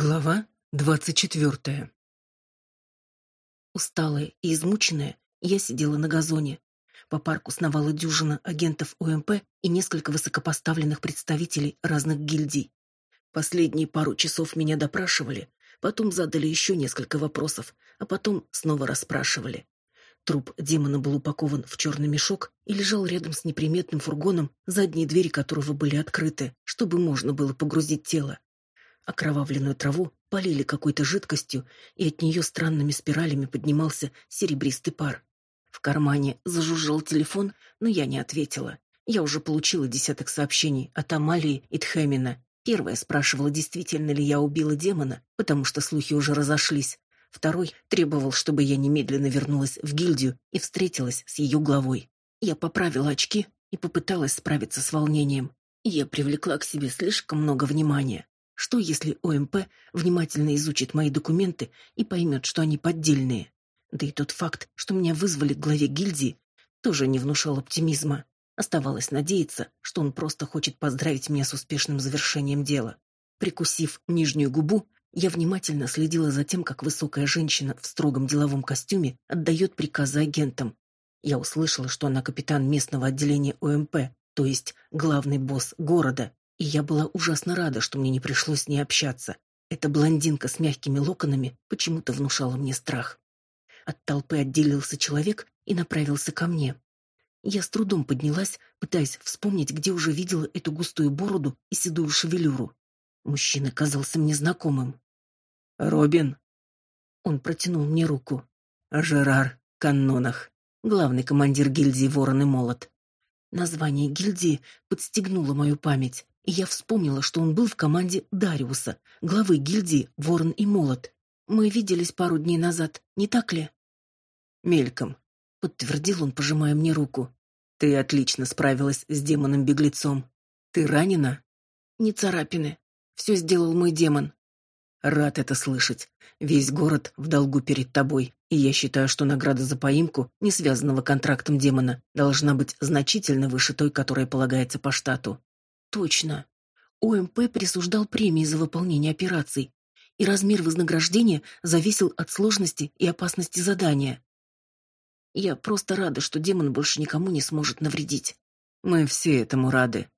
Глава двадцать четвертая. Усталая и измученная, я сидела на газоне. По парку сновала дюжина агентов ОМП и несколько высокопоставленных представителей разных гильдий. Последние пару часов меня допрашивали, потом задали еще несколько вопросов, а потом снова расспрашивали. Труп демона был упакован в черный мешок и лежал рядом с неприметным фургоном, задние двери которого были открыты, чтобы можно было погрузить тело. Окровавленную траву полили какой-то жидкостью, и от нее странными спиралями поднимался серебристый пар. В кармане зажужжал телефон, но я не ответила. Я уже получила десяток сообщений от Амалии и Тхэмина. Первая спрашивала, действительно ли я убила демона, потому что слухи уже разошлись. Второй требовал, чтобы я немедленно вернулась в гильдию и встретилась с ее главой. Я поправила очки и попыталась справиться с волнением. Я привлекла к себе слишком много внимания. Что, если ОМП внимательно изучит мои документы и поймет, что они поддельные? Да и тот факт, что меня вызвали к главе гильдии, тоже не внушал оптимизма. Оставалось надеяться, что он просто хочет поздравить меня с успешным завершением дела. Прикусив нижнюю губу, я внимательно следила за тем, как высокая женщина в строгом деловом костюме отдает приказы агентам. Я услышала, что она капитан местного отделения ОМП, то есть главный босс города, и я была ужасно рада, что мне не пришлось с ней общаться. Эта блондинка с мягкими локонами почему-то внушала мне страх. От толпы отделился человек и направился ко мне. Я с трудом поднялась, пытаясь вспомнить, где уже видела эту густую бороду и седую шевелюру. Мужчина казался мне знакомым. «Робин!» Он протянул мне руку. «Жерар Каннонах, главный командир гильдии Ворон и Молот». Название гильдии подстегнуло мою память я вспомнила, что он был в команде Дариуса, главы гильдии Ворон и Молот. Мы виделись пару дней назад, не так ли? Мельком, подтвердил он, пожимая мне руку. Ты отлично справилась с демоном-беглецом. Ты ранена? Не царапины. Все сделал мой демон. Рад это слышать. Весь город в долгу перед тобой, и я считаю, что награда за поимку, не связанного контрактом демона, должна быть значительно выше той, которая полагается по штату. Точно. ОМП присуждал премии за выполнение операций, и размер вознаграждения зависел от сложности и опасности задания. Я просто рада, что демон больше никому не сможет навредить. Мы все этому рады.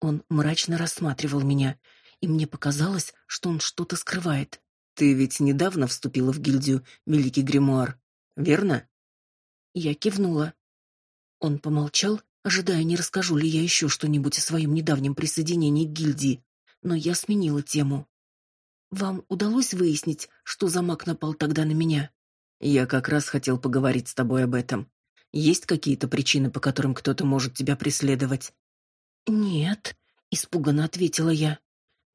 Он мрачно рассматривал меня, и мне показалось, что он что-то скрывает. Ты ведь недавно вступила в гильдию Великий Гримуар, верно? Я кивнула. Он помолчал ожидая, не расскажу ли я еще что-нибудь о своем недавнем присоединении к гильдии, но я сменила тему. Вам удалось выяснить, что за маг напал тогда на меня? Я как раз хотел поговорить с тобой об этом. Есть какие-то причины, по которым кто-то может тебя преследовать? Нет, испуганно ответила я.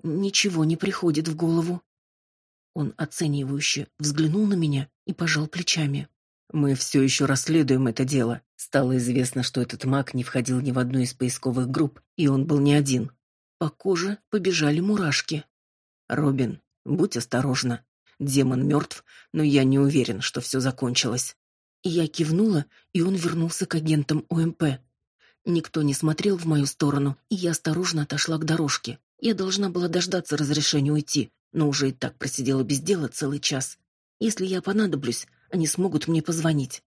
Ничего не приходит в голову. Он оценивающе взглянул на меня и пожал плечами. Мы все еще расследуем это дело. Стало известно, что этот маг не входил ни в одну из поисковых групп, и он был не один. По коже побежали мурашки. Робин, будь осторожна. Демон мертв, но я не уверен, что все закончилось. Я кивнула, и он вернулся к агентам ОМП. Никто не смотрел в мою сторону, и я осторожно отошла к дорожке. Я должна была дождаться разрешения уйти, но уже и так просидела без дела целый час. Если я понадоблюсь, они смогут мне позвонить.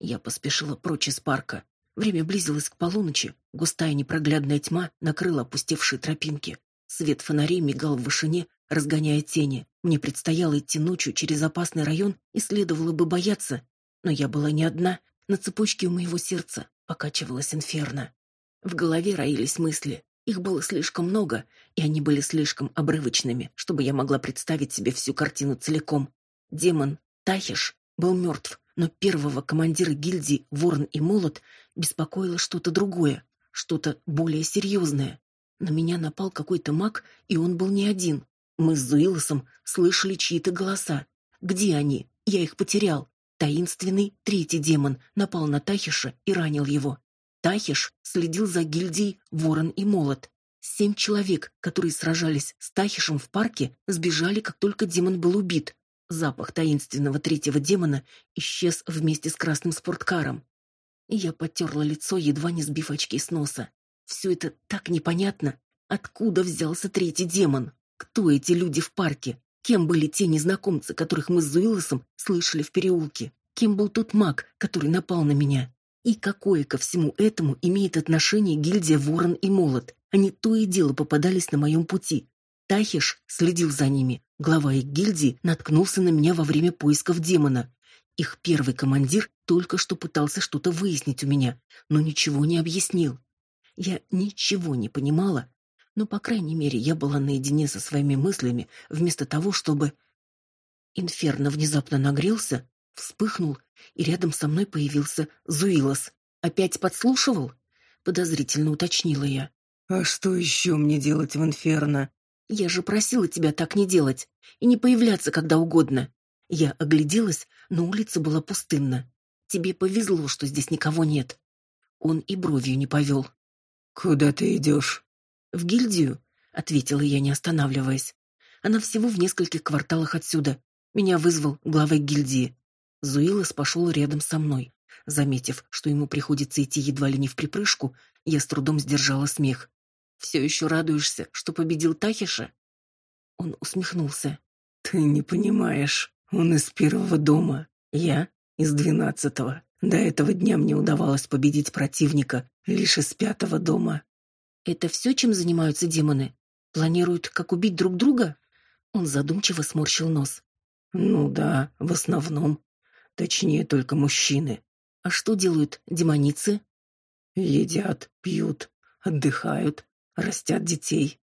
Я поспешила прочь из парка. Время близилось к полуночи, густая непроглядная тьма накрыла опустевшие тропинки. Свет фонарей мигал в вышине, разгоняя тени. Мне предстояло идти ночью через опасный район, и следовало бы бояться, но я была не одна. На цепочке у моего сердца покачивалась инферно. В голове роились мысли. Их было слишком много, и они были слишком обрывочными, чтобы я могла представить себе всю картину целиком. Демон Тахиш был мертв, но первого командира гильдии Ворон и Молот беспокоило что-то другое, что-то более серьезное. На меня напал какой-то маг, и он был не один. Мы с Зуилосом слышали чьи-то голоса. Где они? Я их потерял. Таинственный третий демон напал на Тахиша и ранил его. Тахиш следил за гильдией Ворон и Молот. Семь человек, которые сражались с Тахишем в парке, сбежали, как только демон был убит. Запах таинственного третьего демона исчез вместе с красным спорткаром. Я потерла лицо, едва не сбив очки с носа. Все это так непонятно. Откуда взялся третий демон? Кто эти люди в парке? Кем были те незнакомцы, которых мы с Зуилосом слышали в переулке? Кем был тот маг, который напал на меня? И какое ко всему этому имеет отношение гильдия Ворон и Молот? Они то и дело попадались на моем пути. Тахиш следил за ними. Глава их гильдии наткнулся на меня во время поисков демона. Их первый командир только что пытался что-то выяснить у меня, но ничего не объяснил. Я ничего не понимала, но, по крайней мере, я была наедине со своими мыслями, вместо того, чтобы... Инферно внезапно нагрелся, вспыхнул, и рядом со мной появился Зуилос. «Опять подслушивал?» — подозрительно уточнила я. «А что еще мне делать в Инферно?» «Я же просила тебя так не делать и не появляться когда угодно». Я огляделась, но улица была пустынна. «Тебе повезло, что здесь никого нет». Он и бровью не повел. «Куда ты идешь?» В гильдию, ответила я, не останавливаясь. Она всего в нескольких кварталах отсюда. Меня вызвал глава гильдии. Зуилос пошел рядом со мной. Заметив, что ему приходится идти едва ли не в припрыжку, я с трудом сдержала смех. «Все еще радуешься, что победил Тахиша?» Он усмехнулся. «Ты не понимаешь. Он из первого дома. Я из двенадцатого. До этого дня мне удавалось победить противника лишь из пятого дома. Это все, чем занимаются демоны? Планируют, как убить друг друга? Он задумчиво сморщил нос. Ну да, в основном. Точнее, только мужчины. А что делают демоницы? Едят, пьют, отдыхают, растят детей.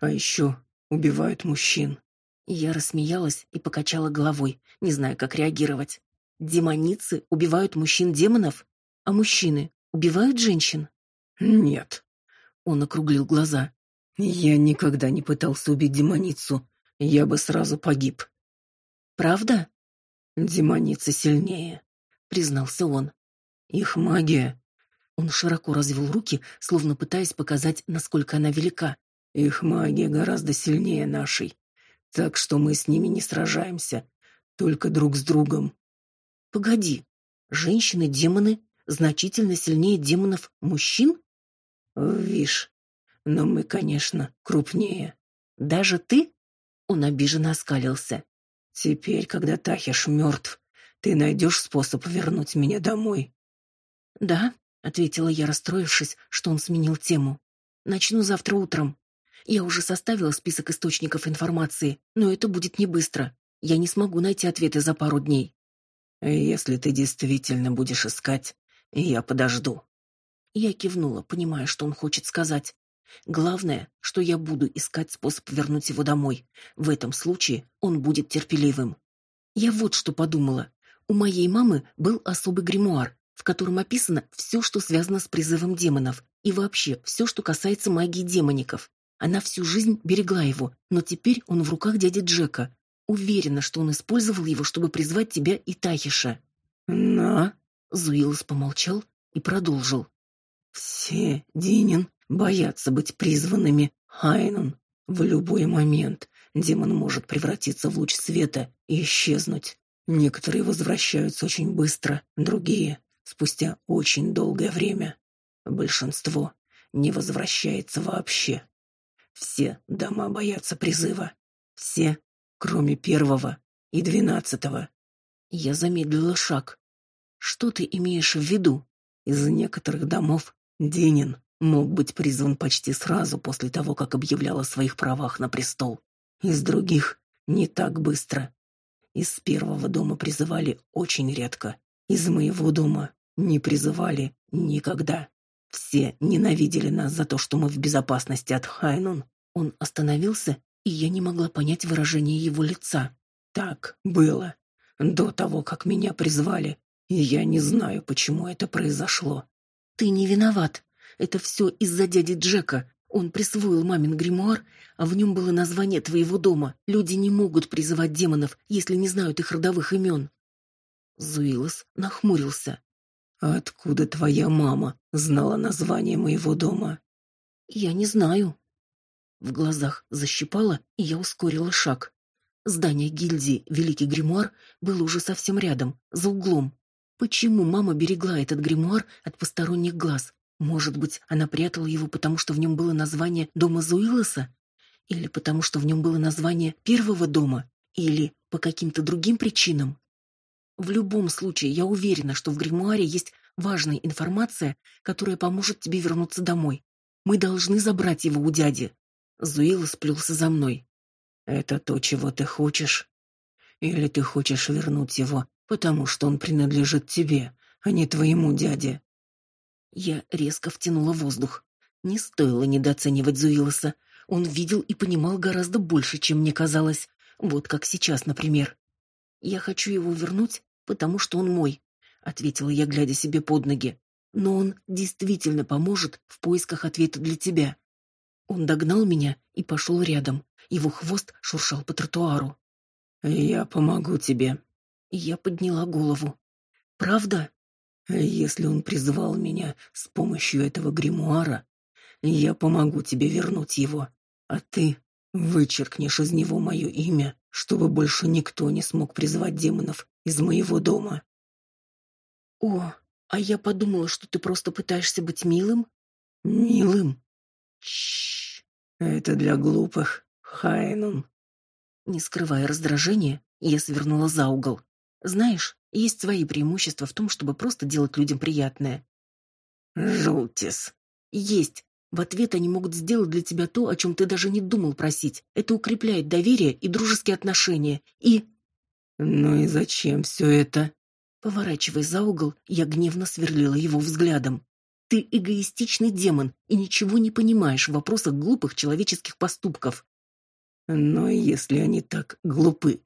А еще убивают мужчин. Я рассмеялась и покачала головой, не зная, как реагировать. Демоницы убивают мужчин-демонов, а мужчины убивают женщин? Нет, он округлил глаза. Я никогда не пытался убить демоницу. Я бы сразу погиб. Правда? Демоница сильнее, признался он. Их магия. Он широко развел руки, словно пытаясь показать, насколько она велика. Их магия гораздо сильнее нашей. Так что мы с ними не сражаемся, только друг с другом. Погоди. Женщины-демоны значительно сильнее демонов-мужчин? Вишь, но мы, конечно, крупнее. Даже ты? Он обиженно оскалился. Теперь, когда Тахиш мертв, ты найдешь способ вернуть меня домой. Да, ответила я, расстроившись, что он сменил тему. Начну завтра утром. Я уже составила список источников информации, но это будет не быстро. Я не смогу найти ответы за пару дней. Если ты действительно будешь искать, я подожду. Я кивнула, понимая, что он хочет сказать. Главное, что я буду искать способ вернуть его домой. В этом случае он будет терпеливым. Я вот что подумала. У моей мамы был особый гримуар, в котором описано все, что связано с призывом демонов, и вообще все, что касается магии демоников. Она всю жизнь берегла его, но теперь он в руках дяди Джека. Уверена, что он использовал его, чтобы призвать тебя и Тахиша. «На?» Зуилос помолчал и продолжил. Все, Динин, боятся быть призванными Хайнон. В любой момент демон может превратиться в луч света и исчезнуть. Некоторые возвращаются очень быстро, другие — спустя очень долгое время. Большинство не возвращается вообще. Все дома боятся призыва. Все, кроме первого и двенадцатого. Я замедлила шаг. Что ты имеешь в виду? Из некоторых домов Денин мог быть призван почти сразу после того, как объявлял о своих правах на престол. Из других не так быстро. Из первого дома призывали очень редко. Из моего дома не призывали никогда. Все ненавидели нас за то, что мы в безопасности от Хайнун. Он остановился, и я не могла понять выражение его лица. Так было. До того, как меня призвали. И я не знаю, почему это произошло. Ты не виноват. Это все из-за дяди Джека. Он присвоил мамин гримуар, а в нем было название твоего дома. Люди не могут призывать демонов, если не знают их родовых имен. Зуилос нахмурился. откуда твоя мама знала название моего дома? Я не знаю. В глазах защипало, и я ускорила шаг. Здание гильдии Великий Гримуар было уже совсем рядом, за углом. Почему мама берегла этот гримуар от посторонних глаз? Может быть, она прятала его, потому что в нем было название дома Зуилоса? Или потому что в нем было название первого дома? Или по каким-то другим причинам? В любом случае, я уверена, что в гримуаре есть важная информация, которая поможет тебе вернуться домой. Мы должны забрать его у дяди. Зуила сплелся за мной. Это то, чего ты хочешь? Или ты хочешь вернуть его, потому что он принадлежит тебе, а не твоему дяде? Я резко втянула воздух. Не стоило недооценивать Зуилоса. Он видел и понимал гораздо больше, чем мне казалось. Вот как сейчас, например. Я хочу его вернуть, потому что он мой, ответила я, глядя себе под ноги. Но он действительно поможет в поисках ответа для тебя. Он догнал меня и пошел рядом. Его хвост шуршал по тротуару. Я помогу тебе. Я подняла голову. Правда? Если он призвал меня с помощью этого гримуара, я помогу тебе вернуть его, а ты вычеркнешь из него мое имя, чтобы больше никто не смог призвать демонов из моего дома. О, а я подумала, что ты просто пытаешься быть милым. Милым? Чш. Это для глупых, Хайнун. Не скрывая раздражения, я свернула за угол. Знаешь, есть свои преимущества в том, чтобы просто делать людям приятное. Желтис. Есть. В ответ они могут сделать для тебя то, о чем ты даже не думал просить. Это укрепляет доверие и дружеские отношения. И... Ну и зачем все это? Поворачивая за угол, я гневно сверлила его взглядом. Ты эгоистичный демон и ничего не понимаешь в вопросах глупых человеческих поступков. Но если они так глупы,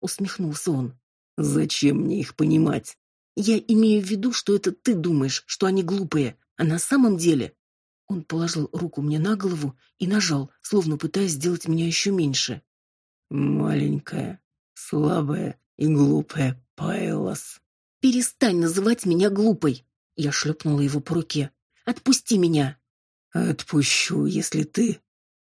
усмехнулся он. Зачем мне их понимать? Я имею в виду, что это ты думаешь, что они глупые, а на самом деле он положил руку мне на голову и нажал, словно пытаясь сделать меня еще меньше. Маленькая, слабая и глупая Пайлос. Перестань называть меня глупой. Я шлепнула его по руке. Отпусти меня. Отпущу, если ты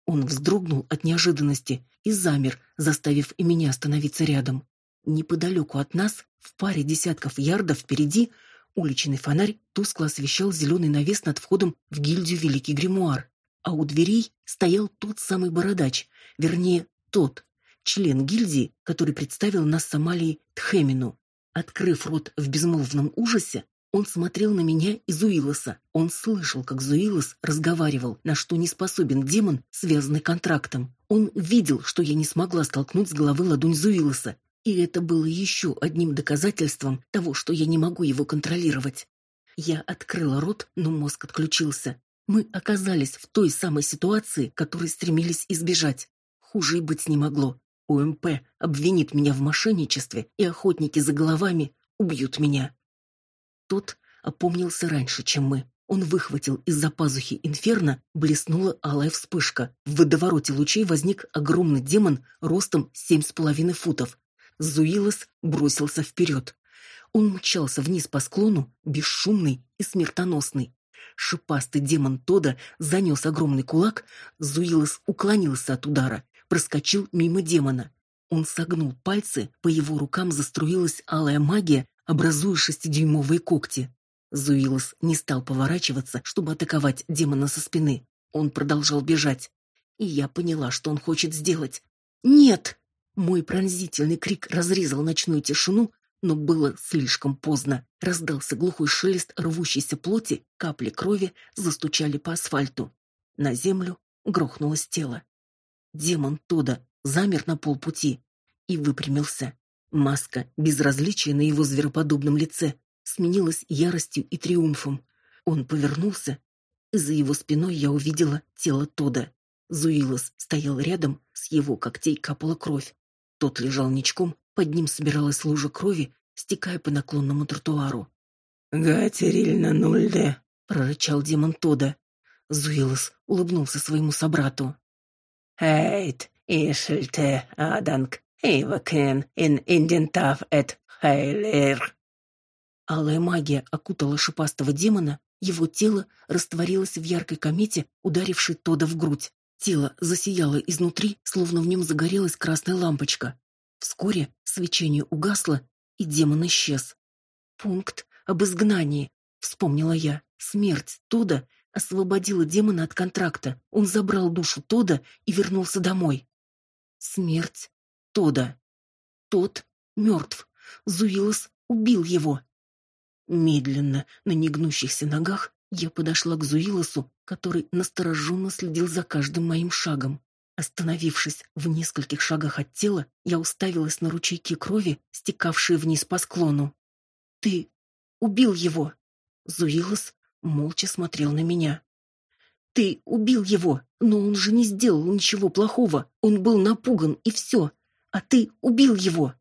Он вздрогнул от неожиданности и замер, заставив и меня остановиться рядом. Неподалеку от нас, в паре десятков ярдов впереди, уличный фонарь тускло освещал зеленый навес над входом в гильдию Великий Гримуар, а у дверей стоял тот самый бородач, вернее, тот, член гильдии, который представил нас с Амалией Тхемину. Открыв рот в безмолвном ужасе, он смотрел на меня и Зуилоса. Он слышал, как Зуилос разговаривал, на что не способен демон, связанный контрактом. Он видел, что я не смогла столкнуть с головы ладонь Зуилоса, и это было еще одним доказательством того, что я не могу его контролировать. Я открыла рот, но мозг отключился. Мы оказались в той самой ситуации, которой стремились избежать. Хуже и быть не могло. УМП обвинит меня в мошенничестве, и охотники за головами убьют меня. Тот опомнился раньше, чем мы. Он выхватил из-за пазухи инферно, блеснула алая вспышка. В водовороте лучей возник огромный демон ростом семь с половиной футов. Зуилос бросился вперед. Он мчался вниз по склону, бесшумный и смертоносный. Шипастый демон Тода занес огромный кулак, Зуилос уклонился от удара, проскочил мимо демона. Он согнул пальцы, по его рукам заструилась алая магия, образуя шестидюймовые когти. Зуилос не стал поворачиваться, чтобы атаковать демона со спины. Он продолжал бежать. И я поняла, что он хочет сделать. «Нет!» Мой пронзительный крик разрезал ночную тишину, но было слишком поздно. Раздался глухой шелест рвущейся плоти, капли крови застучали по асфальту. На землю грохнулось тело. Демон Тода замер на полпути и выпрямился. Маска безразличия на его звероподобном лице сменилась яростью и триумфом. Он повернулся, и за его спиной я увидела тело Тода. Зуилос стоял рядом, с его когтей капала кровь. Тот лежал ничком, под ним собиралась лужа крови, стекая по наклонному тротуару. «Гатерильна Нульде», — прорычал демон Тода. Зуилос улыбнулся своему собрату. «Эйт, ишельте, аданг, эйвакен, ин индентав эт хейлер». Алая магия окутала шипастого демона, его тело растворилось в яркой комете, ударившей Тода в грудь. Тело засияло изнутри, словно в нем загорелась красная лампочка. Вскоре свечение угасло, и демон исчез. Пункт об изгнании, вспомнила я. Смерть Тода освободила демона от контракта. Он забрал душу Тода и вернулся домой. Смерть Тода. Тот мертв. Зуилос убил его. Медленно, на негнущихся ногах, я подошла к Зуилосу, который настороженно следил за каждым моим шагом. Остановившись в нескольких шагах от тела, я уставилась на ручейки крови, стекавшие вниз по склону. «Ты убил его!» Зуилос молча смотрел на меня. «Ты убил его, но он же не сделал ничего плохого. Он был напуган, и все. А ты убил его!»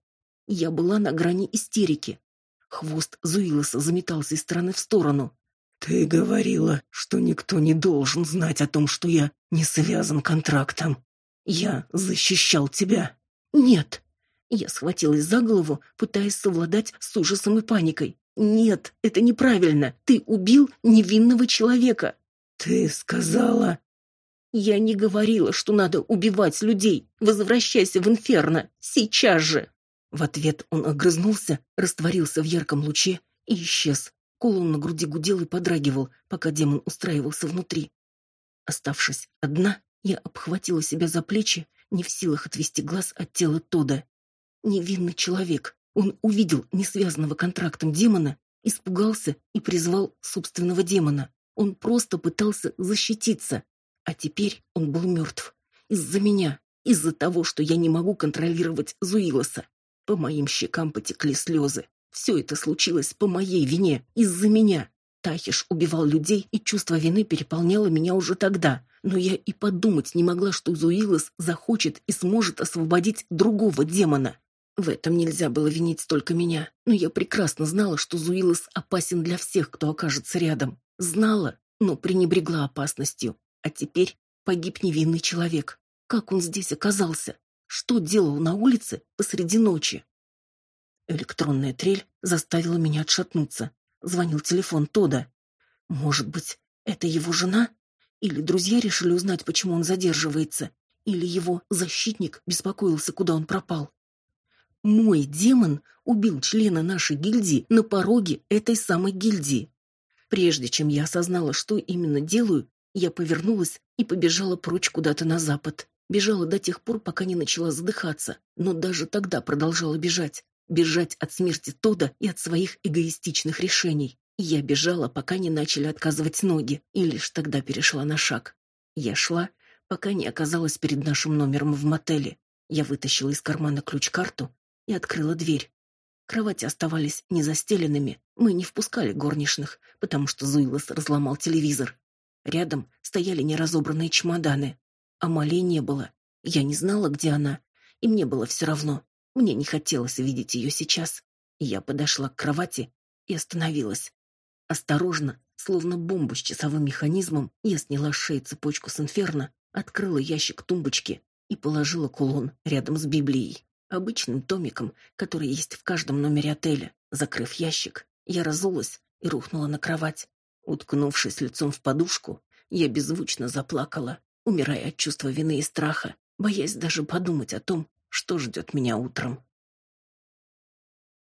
Я была на грани истерики. Хвост Зуилоса заметался из стороны в сторону. «Ты говорила, что никто не должен знать о том, что я не связан контрактом. Я защищал тебя». «Нет». Я схватилась за голову, пытаясь совладать с ужасом и паникой. «Нет, это неправильно. Ты убил невинного человека». «Ты сказала...» «Я не говорила, что надо убивать людей. Возвращайся в инферно. Сейчас же!» В ответ он огрызнулся, растворился в ярком луче и исчез. Кулон на груди гудел и подрагивал, пока демон устраивался внутри. Оставшись одна, я обхватила себя за плечи, не в силах отвести глаз от тела Тода. Невинный человек. Он увидел несвязанного контрактом демона, испугался и призвал собственного демона. Он просто пытался защититься. А теперь он был мертв. Из-за меня, из-за того, что я не могу контролировать Зуилоса. По моим щекам потекли слезы. Все это случилось по моей вине, из-за меня. Тахиш убивал людей, и чувство вины переполняло меня уже тогда. Но я и подумать не могла, что Зуилос захочет и сможет освободить другого демона. В этом нельзя было винить только меня, но я прекрасно знала, что Зуилос опасен для всех, кто окажется рядом. Знала, но пренебрегла опасностью. А теперь погиб невинный человек. Как он здесь оказался? Что делал на улице посреди ночи? Электронная трель заставила меня отшатнуться. Звонил телефон Тода. Может быть, это его жена? Или друзья решили узнать, почему он задерживается? Или его защитник беспокоился, куда он пропал? Мой демон убил члена нашей гильдии на пороге этой самой гильдии. Прежде чем я осознала, что именно делаю, я повернулась и побежала прочь куда-то на запад. Бежала до тех пор, пока не начала задыхаться, но даже тогда продолжала бежать. Бежать от смерти Тода и от своих эгоистичных решений. Я бежала, пока не начали отказывать ноги, и лишь тогда перешла на шаг. Я шла, пока не оказалась перед нашим номером в мотеле. Я вытащила из кармана ключ-карту и открыла дверь. Кровати оставались незастеленными. Мы не впускали горничных, потому что Зуилос разломал телевизор. Рядом стояли неразобранные чемоданы. Амали не было. Я не знала, где она, и мне было все равно. Мне не хотелось видеть ее сейчас. Я подошла к кровати и остановилась. Осторожно, словно бомбу с часовым механизмом, я сняла с шеи цепочку с инферно, открыла ящик тумбочки и положила кулон рядом с Библией, обычным томиком, который есть в каждом номере отеля. Закрыв ящик, я разулась и рухнула на кровать. Уткнувшись лицом в подушку, я беззвучно заплакала умирая от чувства вины и страха, боясь даже подумать о том, что ждет меня утром.